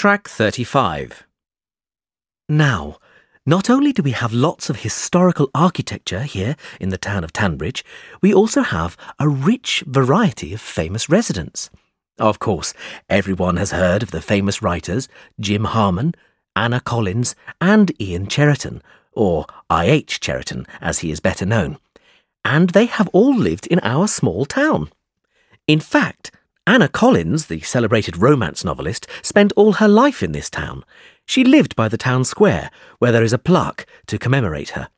Track 35. Now, not only do we have lots of historical architecture here in the town of Tanbridge, we also have a rich variety of famous residents. Of course, everyone has heard of the famous writers Jim Harmon, Anna Collins, and Ian Cheriton, or I.H. Cheriton as he is better known. And they have all lived in our small town. In fact, Anna Collins, the celebrated romance novelist, spent all her life in this town. She lived by the town square, where there is a plaque to commemorate her.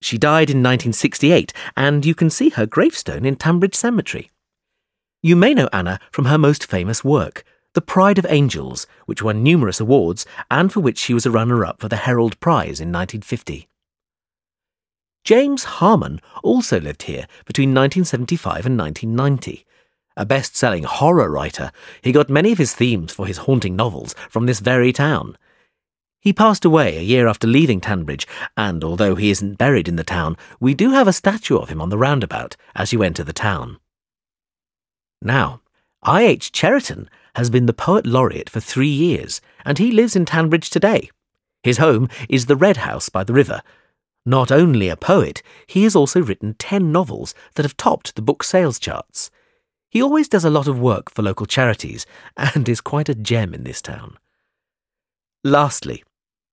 She died in 1968, and you can see her gravestone in Tanbridge Cemetery. You may know Anna from her most famous work, The Pride of Angels, which won numerous awards and for which she was a runner up for the Herald Prize in 1950. James Harmon also lived here between 1975 and 1990. A best selling horror writer, he got many of his themes for his haunting novels from this very town. He passed away a year after leaving Tanbridge, and although he isn't buried in the town, we do have a statue of him on the roundabout as you enter the town. Now, I.H. Cheriton has been the Poet Laureate for three years, and he lives in Tanbridge today. His home is the Red House by the river. Not only a poet, he has also written ten novels that have topped the book sales charts. He always does a lot of work for local charities and is quite a gem in this town. Lastly,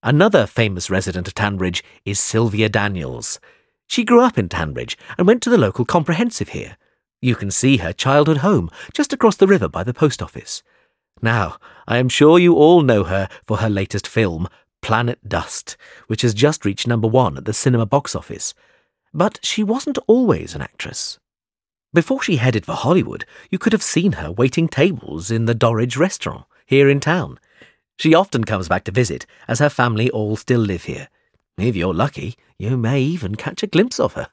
another famous resident of Tanbridge is Sylvia Daniels. She grew up in Tanbridge and went to the local comprehensive here. You can see her childhood home just across the river by the post office. Now, I am sure you all know her for her latest film, Planet Dust, which has just reached number one at the cinema box office. But she wasn't always an actress. Before she headed for Hollywood, you could have seen her waiting tables in the Dorridge restaurant here in town. She often comes back to visit, as her family all still live here. If you're lucky, you may even catch a glimpse of her.